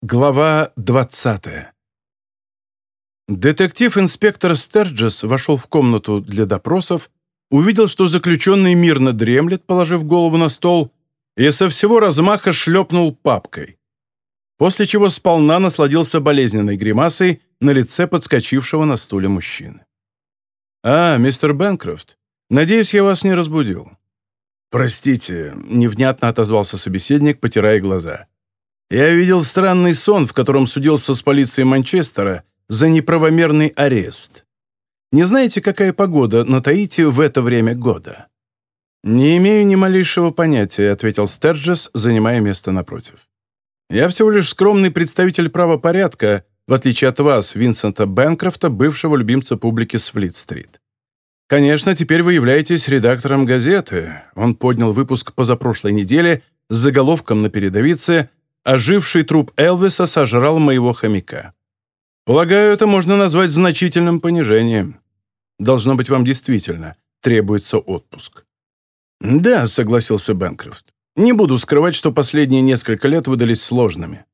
Глава 20 Детектив-инспектор Стерджес вошел в комнату для допросов, увидел, что заключенный мирно дремлет, положив голову на стол, и со всего размаха шлепнул папкой, после чего сполна насладился болезненной гримасой на лице подскочившего на стуле мужчины. «А, мистер Бэнкрофт, надеюсь, я вас не разбудил». «Простите», — невнятно отозвался собеседник, потирая глаза. Я видел странный сон, в котором судился с полицией Манчестера за неправомерный арест. Не знаете, какая погода на Таити в это время года?» «Не имею ни малейшего понятия», — ответил Стерджес, занимая место напротив. «Я всего лишь скромный представитель правопорядка, в отличие от вас, Винсента Бэнкрофта, бывшего любимца публики с Флит-стрит. Конечно, теперь вы являетесь редактором газеты». Он поднял выпуск позапрошлой неделе с заголовком на передовице оживший труп Элвиса сожрал моего хомяка. Полагаю, это можно назвать значительным понижением. Должно быть, вам действительно требуется отпуск. «Да», — согласился Бэнкрофт. «Не буду скрывать, что последние несколько лет выдались сложными.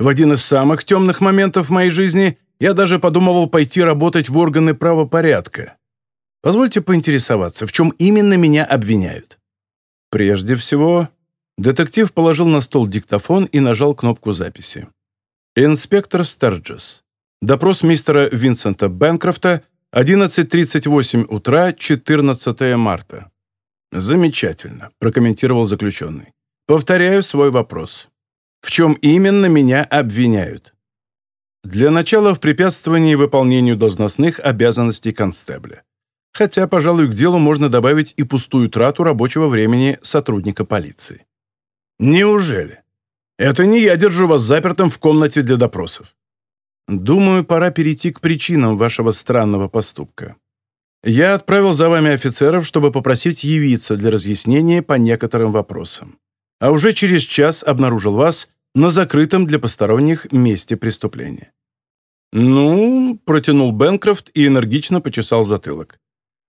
В один из самых темных моментов моей жизни я даже подумывал пойти работать в органы правопорядка. Позвольте поинтересоваться, в чем именно меня обвиняют?» «Прежде всего, Детектив положил на стол диктофон и нажал кнопку записи. «Инспектор Стерджес. Допрос мистера Винсента Бэнкрофта, 11.38 утра, 14 марта». «Замечательно», — прокомментировал заключенный. «Повторяю свой вопрос. В чем именно меня обвиняют?» «Для начала в препятствовании выполнению должностных обязанностей констебля. Хотя, пожалуй, к делу можно добавить и пустую трату рабочего времени сотрудника полиции. Неужели? Это не я держу вас запертым в комнате для допросов. Думаю, пора перейти к причинам вашего странного поступка. Я отправил за вами офицеров, чтобы попросить явиться для разъяснения по некоторым вопросам. А уже через час обнаружил вас на закрытом для посторонних месте преступления. «Ну», — протянул Бенкрофт и энергично почесал затылок.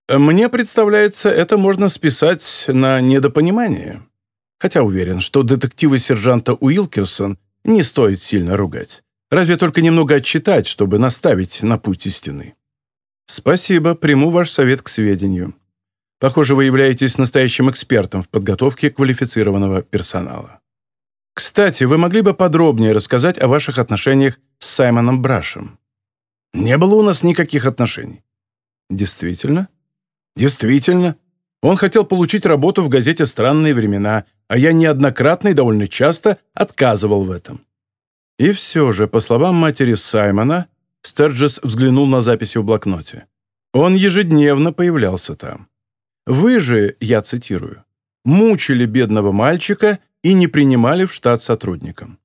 «Мне представляется, это можно списать на недопонимание хотя уверен, что детективы сержанта Уилкерсон не стоит сильно ругать. Разве только немного отчитать, чтобы наставить на путь истины. Спасибо, приму ваш совет к сведению. Похоже, вы являетесь настоящим экспертом в подготовке квалифицированного персонала. Кстати, вы могли бы подробнее рассказать о ваших отношениях с Саймоном Брашем? Не было у нас никаких отношений. Действительно? Действительно. Он хотел получить работу в газете «Странные времена», а я неоднократно и довольно часто отказывал в этом. И все же, по словам матери Саймона, Стерджес взглянул на записи в блокноте. Он ежедневно появлялся там. «Вы же, я цитирую, мучили бедного мальчика и не принимали в штат сотрудникам».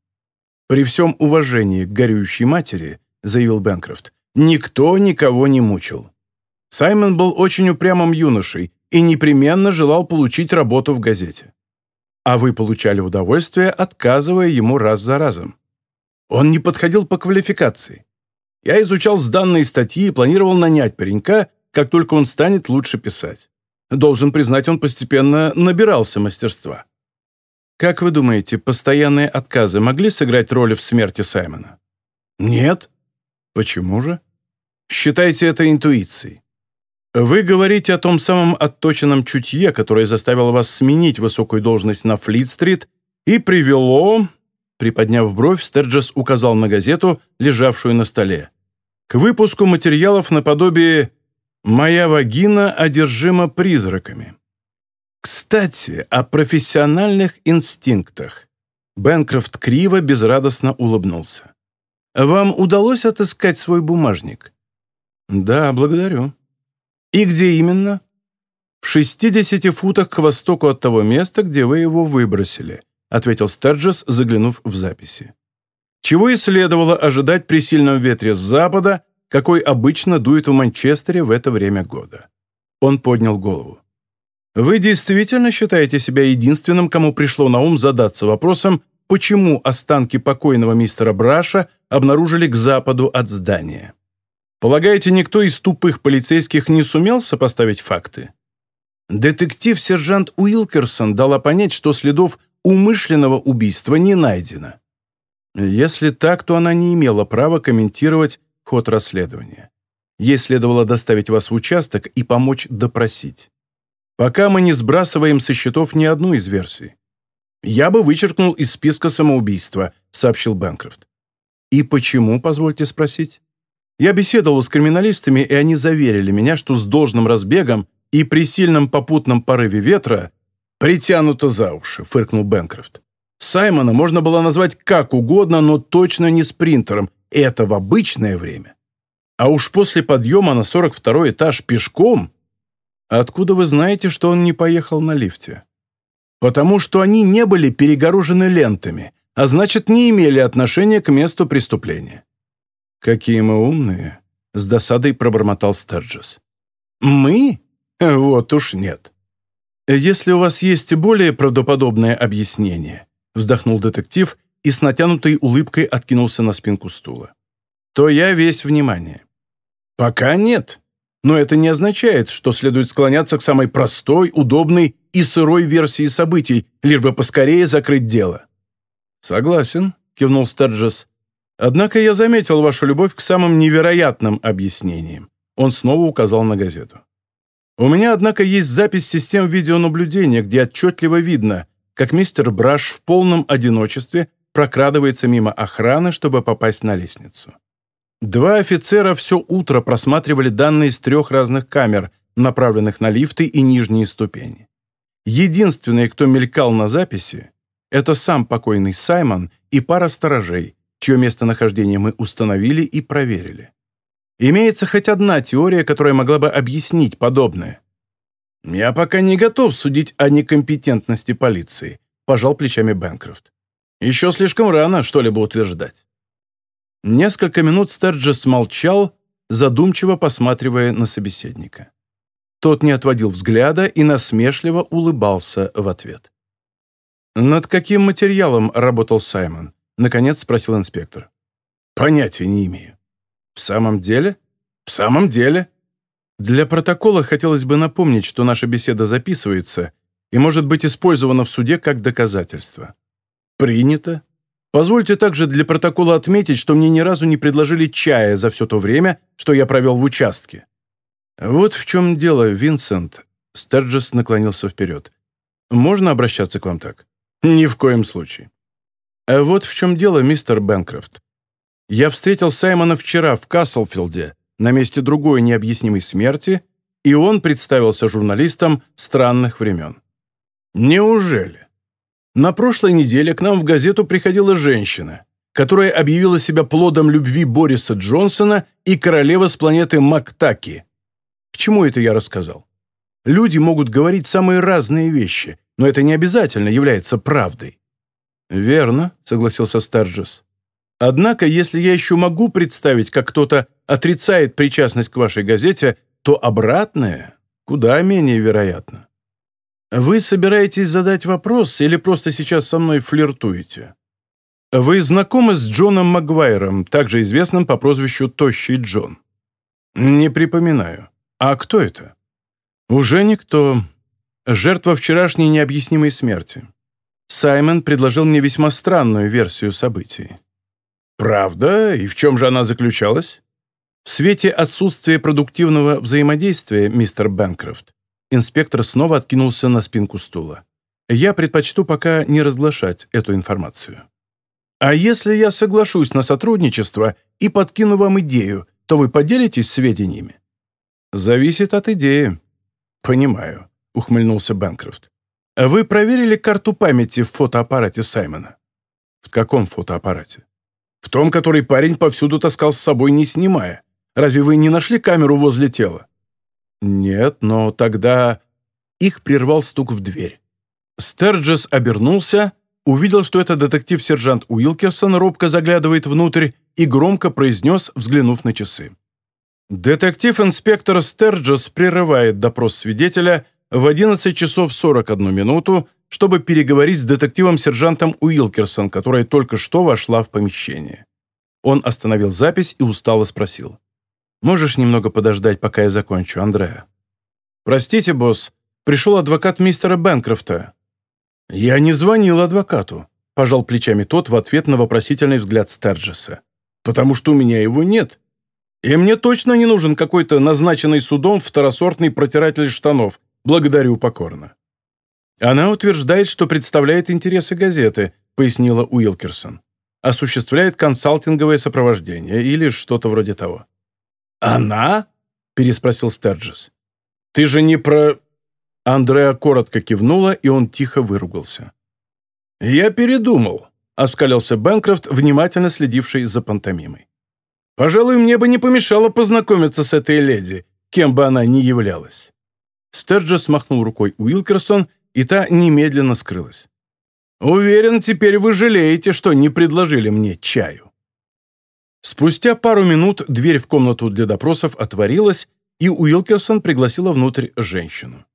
«При всем уважении к горюющей матери», — заявил Бэнкрофт, «никто никого не мучил. Саймон был очень упрямым юношей и непременно желал получить работу в газете. А вы получали удовольствие, отказывая ему раз за разом. Он не подходил по квалификации. Я изучал сданные статьи и планировал нанять паренька, как только он станет лучше писать. Должен признать, он постепенно набирался мастерства. Как вы думаете, постоянные отказы могли сыграть роль в смерти Саймона? Нет. Почему же? Считайте это интуицией. Вы говорите о том самом отточенном чутье, которое заставило вас сменить высокую должность на Флит-стрит и привело...» Приподняв бровь, Стерджес указал на газету, лежавшую на столе. «К выпуску материалов наподобие «Моя вагина одержима призраками». Кстати, о профессиональных инстинктах. Бенкрофт криво, безрадостно улыбнулся. «Вам удалось отыскать свой бумажник?» «Да, благодарю». «И где именно?» «В 60 футах к востоку от того места, где вы его выбросили», ответил Стерджес, заглянув в записи. Чего и следовало ожидать при сильном ветре с запада, какой обычно дует в Манчестере в это время года. Он поднял голову. «Вы действительно считаете себя единственным, кому пришло на ум задаться вопросом, почему останки покойного мистера Браша обнаружили к западу от здания?» Полагаете, никто из тупых полицейских не сумел сопоставить факты? Детектив-сержант Уилкерсон дала понять, что следов умышленного убийства не найдено. Если так, то она не имела права комментировать ход расследования. Ей следовало доставить вас в участок и помочь допросить. Пока мы не сбрасываем со счетов ни одну из версий. «Я бы вычеркнул из списка самоубийства», — сообщил Бэнкрофт. «И почему, позвольте спросить?» Я беседовал с криминалистами, и они заверили меня, что с должным разбегом и при сильном попутном порыве ветра «Притянуто за уши», — фыркнул Бэнкрофт. «Саймона можно было назвать как угодно, но точно не спринтером, это в обычное время. А уж после подъема на 42 этаж пешком... Откуда вы знаете, что он не поехал на лифте? Потому что они не были перегорожены лентами, а значит, не имели отношения к месту преступления. «Какие мы умные!» — с досадой пробормотал Стерджес. «Мы? Вот уж нет. Если у вас есть более правдоподобное объяснение», — вздохнул детектив и с натянутой улыбкой откинулся на спинку стула, «то я весь внимание». «Пока нет. Но это не означает, что следует склоняться к самой простой, удобной и сырой версии событий, лишь бы поскорее закрыть дело». «Согласен», — кивнул Стерджес. «Однако я заметил вашу любовь к самым невероятным объяснениям». Он снова указал на газету. «У меня, однако, есть запись систем видеонаблюдения, где отчетливо видно, как мистер Браш в полном одиночестве прокрадывается мимо охраны, чтобы попасть на лестницу. Два офицера все утро просматривали данные с трех разных камер, направленных на лифты и нижние ступени. Единственные, кто мелькал на записи, это сам покойный Саймон и пара сторожей, чье местонахождение мы установили и проверили. Имеется хоть одна теория, которая могла бы объяснить подобное. «Я пока не готов судить о некомпетентности полиции», – пожал плечами Бэнкрофт. «Еще слишком рано что-либо утверждать». Несколько минут Стерджес молчал, задумчиво посматривая на собеседника. Тот не отводил взгляда и насмешливо улыбался в ответ. «Над каким материалом работал Саймон?» — наконец спросил инспектор. «Понятия не имею». «В самом деле?» «В самом деле». Для протокола хотелось бы напомнить, что наша беседа записывается и может быть использована в суде как доказательство. «Принято», Позвольте также для протокола отметить, что мне ни разу не предложили чая за все то время, что я провел в участке». «Вот в чем дело, Винсент», — Стерджес наклонился вперед. «Можно обращаться к вам так?» «Ни в коем случае». «А вот в чем дело, мистер Бэнкрофт. Я встретил Саймона вчера в Каслфилде, на месте другой необъяснимой смерти, и он представился журналистом странных времен». «Неужели?» На прошлой неделе к нам в газету приходила женщина, которая объявила себя плодом любви Бориса Джонсона и королева с планеты Мактаки. К чему это я рассказал? Люди могут говорить самые разные вещи, но это не обязательно является правдой. «Верно», — согласился Стерджес. «Однако, если я еще могу представить, как кто-то отрицает причастность к вашей газете, то обратное куда менее вероятно. «Вы собираетесь задать вопрос или просто сейчас со мной флиртуете?» «Вы знакомы с Джоном Магуайром, также известным по прозвищу Тощий Джон?» «Не припоминаю. А кто это?» «Уже никто. Жертва вчерашней необъяснимой смерти. Саймон предложил мне весьма странную версию событий». «Правда? И в чем же она заключалась?» «В свете отсутствия продуктивного взаимодействия, мистер Бэнкрофт, Инспектор снова откинулся на спинку стула. «Я предпочту пока не разглашать эту информацию». «А если я соглашусь на сотрудничество и подкину вам идею, то вы поделитесь сведениями?» «Зависит от идеи». «Понимаю», — ухмыльнулся Бэнкрофт. «Вы проверили карту памяти в фотоаппарате Саймона?» «В каком фотоаппарате?» «В том, который парень повсюду таскал с собой, не снимая. Разве вы не нашли камеру возле тела?» «Нет, но тогда...» Их прервал стук в дверь. Стерджес обернулся, увидел, что это детектив-сержант Уилкерсон робко заглядывает внутрь и громко произнес, взглянув на часы. Детектив-инспектор Стерджес прерывает допрос свидетеля в 11 часов 41 минуту, чтобы переговорить с детективом-сержантом Уилкерсон, которая только что вошла в помещение. Он остановил запись и устало спросил. Можешь немного подождать, пока я закончу, Андреа?» «Простите, босс, пришел адвокат мистера Бэнкрофта». «Я не звонил адвокату. — пожал плечами тот в ответ на вопросительный взгляд Стерджеса. «Потому что у меня его нет. И мне точно не нужен какой-то назначенный судом второсортный протиратель штанов. Благодарю покорно». «Она утверждает, что представляет интересы газеты», — пояснила Уилкерсон. «Осуществляет консалтинговое сопровождение или что-то вроде того». «Она?» — переспросил Стерджес. «Ты же не про...» Андреа коротко кивнула, и он тихо выругался. «Я передумал», — оскалился Бэнкрофт, внимательно следивший за пантомимой. «Пожалуй, мне бы не помешало познакомиться с этой леди, кем бы она ни являлась». Стерджес махнул рукой Уилкерсон, и та немедленно скрылась. «Уверен, теперь вы жалеете, что не предложили мне чаю». Спустя пару минут дверь в комнату для допросов отворилась, и Уилкерсон пригласила внутрь женщину.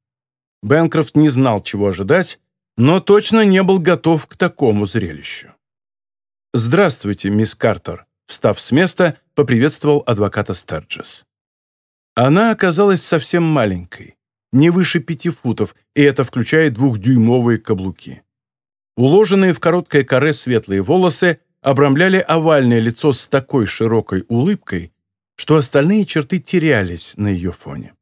Бэнкрофт не знал, чего ожидать, но точно не был готов к такому зрелищу. «Здравствуйте, мисс Картер», — встав с места, поприветствовал адвоката Стерджес. Она оказалась совсем маленькой, не выше пяти футов, и это включает двухдюймовые каблуки. Уложенные в короткое каре светлые волосы обрамляли овальное лицо с такой широкой улыбкой, что остальные черты терялись на ее фоне.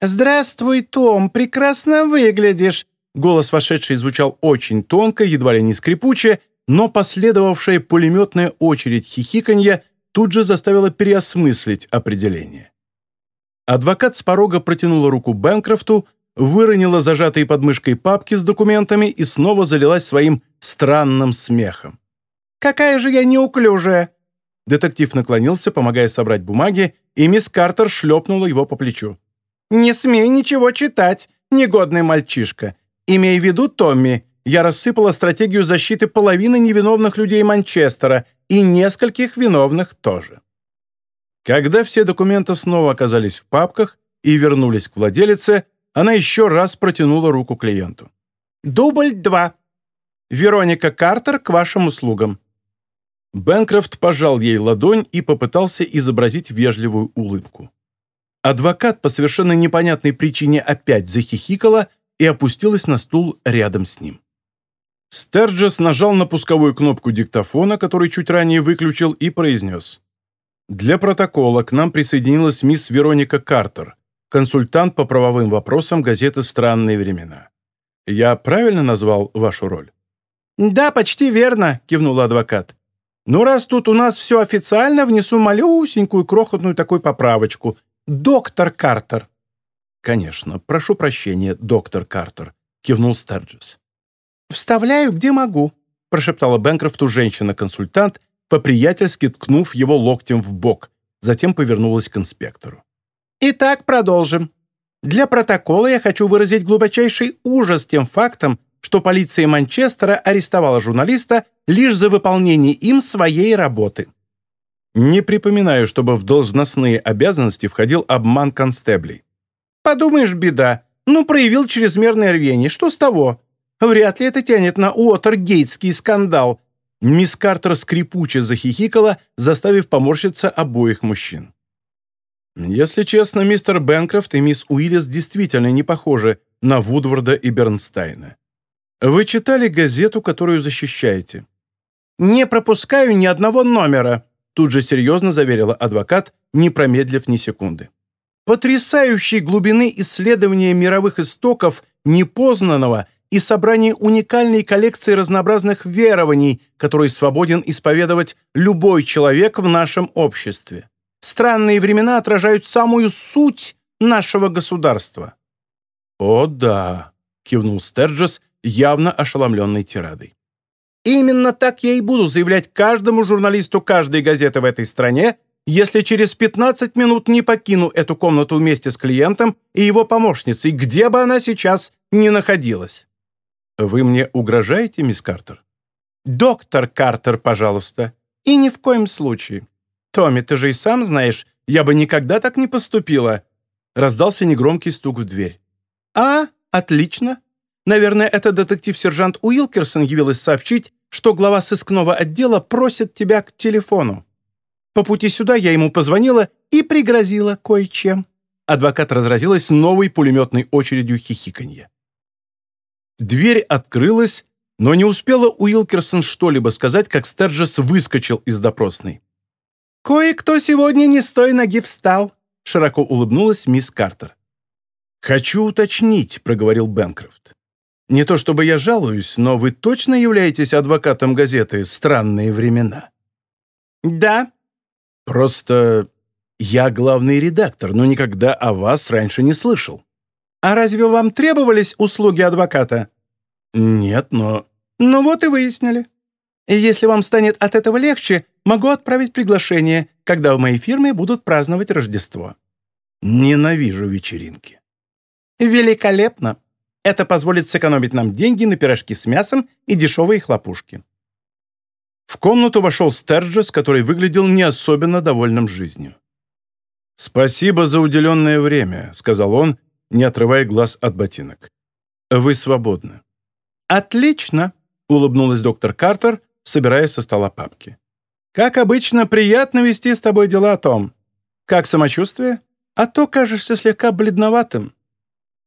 «Здравствуй, Том, прекрасно выглядишь!» Голос вошедший звучал очень тонко, едва ли не скрипуче, но последовавшая пулеметная очередь хихиканья тут же заставила переосмыслить определение. Адвокат с порога протянула руку Бэнкрофту, выронила зажатые под мышкой папки с документами и снова залилась своим странным смехом. «Какая же я неуклюжая!» Детектив наклонился, помогая собрать бумаги, и мисс Картер шлепнула его по плечу. «Не смей ничего читать, негодный мальчишка. Имей в виду, Томми, я рассыпала стратегию защиты половины невиновных людей Манчестера и нескольких виновных тоже». Когда все документы снова оказались в папках и вернулись к владелице, она еще раз протянула руку клиенту. «Дубль два. Вероника Картер к вашим услугам». Бэнкрофт пожал ей ладонь и попытался изобразить вежливую улыбку. Адвокат по совершенно непонятной причине опять захихикала и опустилась на стул рядом с ним. Стерджес нажал на пусковую кнопку диктофона, который чуть ранее выключил, и произнес. «Для протокола к нам присоединилась мисс Вероника Картер, консультант по правовым вопросам газеты «Странные времена». Я правильно назвал вашу роль?» «Да, почти верно», — кивнул адвокат. «Ну, раз тут у нас все официально, внесу малюсенькую крохотную такую поправочку. «Доктор Картер!» «Конечно. Прошу прощения, доктор Картер», — кивнул Стерджес. «Вставляю, где могу», — прошептала Бэнкрофту женщина-консультант, по-приятельски ткнув его локтем в бок, затем повернулась к инспектору. «Итак, продолжим. Для протокола я хочу выразить глубочайший ужас тем фактом, что полиция Манчестера арестовала журналиста лишь за выполнение им своей работы. Не припоминаю, чтобы в должностные обязанности входил обман констеблей. Подумаешь, беда. Ну, проявил чрезмерное рвение. Что с того? Вряд ли это тянет на Уотергейтский скандал. Мисс Картер скрипуче захихикала, заставив поморщиться обоих мужчин. Если честно, мистер Бэнкрофт и мисс Уиллис действительно не похожи на Вудварда и Бернстайна. Вы читали газету, которую защищаете? «Не пропускаю ни одного номера», Тут же серьезно заверила адвокат, не промедлив ни секунды. Потрясающей глубины исследования мировых истоков непознанного и собрание уникальной коллекции разнообразных верований, которые свободен исповедовать любой человек в нашем обществе. Странные времена отражают самую суть нашего государства. «О, да», — кивнул Стерджес, явно ошеломленной тирадой. Именно так я и буду заявлять каждому журналисту каждой газеты в этой стране, если через 15 минут не покину эту комнату вместе с клиентом и его помощницей, где бы она сейчас ни находилась. Вы мне угрожаете, мисс Картер? Доктор Картер, пожалуйста. И ни в коем случае. Томми, ты же и сам знаешь, я бы никогда так не поступила. Раздался негромкий стук в дверь. А, отлично. Наверное, это детектив-сержант Уилкерсон явилась сообщить, что глава сыскного отдела просит тебя к телефону. По пути сюда я ему позвонила и пригрозила кое-чем». Адвокат разразилась новой пулеметной очередью хихиканья. Дверь открылась, Но не успела Уилкерсон что-либо сказать, как Стерджес выскочил из допросной. «Кое-кто сегодня не с той ноги встал», — широко улыбнулась мисс Картер. «Хочу уточнить», — проговорил Бенкрофт. «Не то чтобы я жалуюсь, но вы точно являетесь адвокатом газеты «Странные времена»?» «Да». «Просто я главный редактор, но никогда о вас раньше не слышал». «А разве вам требовались услуги адвоката?» «Нет, но...» «Ну вот и выяснили. И если вам станет от этого легче, могу отправить приглашение, когда в моей фирме будут праздновать Рождество». «Ненавижу вечеринки». «Великолепно. Это позволит сэкономить нам деньги на пирожки с мясом и дешевые хлопушки». В комнату вошел Стерджес, который выглядел не особенно довольным жизнью. «Спасибо за уделенное время», — сказал он, не отрывая глаз от ботинок. «Вы свободны». «Отлично», — улыбнулась доктор Картер, собирая со стола папки. «Как обычно, приятно вести с тобой дела, Том. Как самочувствие? А то кажешься слегка бледноватым».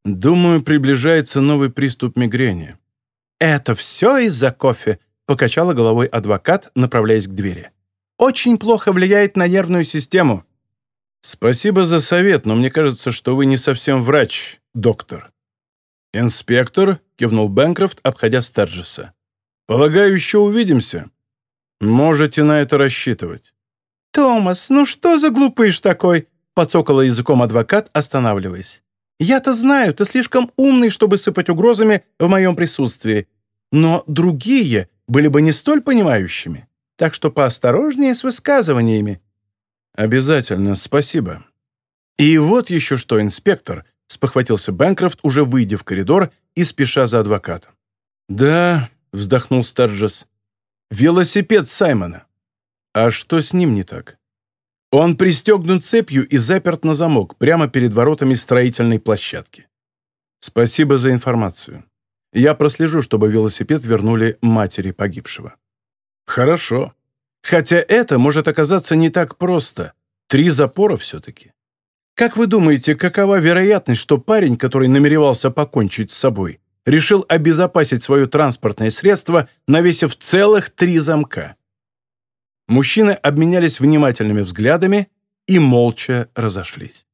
«Думаю, приближается новый приступ мигрени». «Это все из-за кофе», — покачала головой адвокат, направляясь к двери. «Очень плохо влияет на нервную систему». «Спасибо за совет, но мне кажется, что вы не совсем врач, доктор». «Инспектор», — кивнул Бэнкрофт, обходя Стерджеса. «Полагаю, еще увидимся. Можете на это рассчитывать». «Томас, ну что за глупыш такой?» — подсокала языком адвокат, останавливаясь. «Я-то знаю, ты слишком умный, чтобы сыпать угрозами в моем присутствии. Но другие были бы не столь понимающими. Так что поосторожнее с высказываниями». «Обязательно, спасибо». «И вот еще что, инспектор», — спохватился Бэнкрофт, уже выйдя в коридор и спеша за адвокатом. «Да», — вздохнул Стерджес, — «велосипед Саймона». «А что с ним не так?» Он пристегнут цепью и заперт на замок прямо перед воротами строительной площадки. Спасибо за информацию. Я прослежу, чтобы велосипед вернули матери погибшего. Хорошо. Хотя это может оказаться не так просто. Три запора все-таки. Как вы думаете, какова вероятность, что парень, который намеревался покончить с собой, решил обезопасить свое транспортное средство, навесив целых три замка? Мужчины обменялись внимательными взглядами и молча разошлись.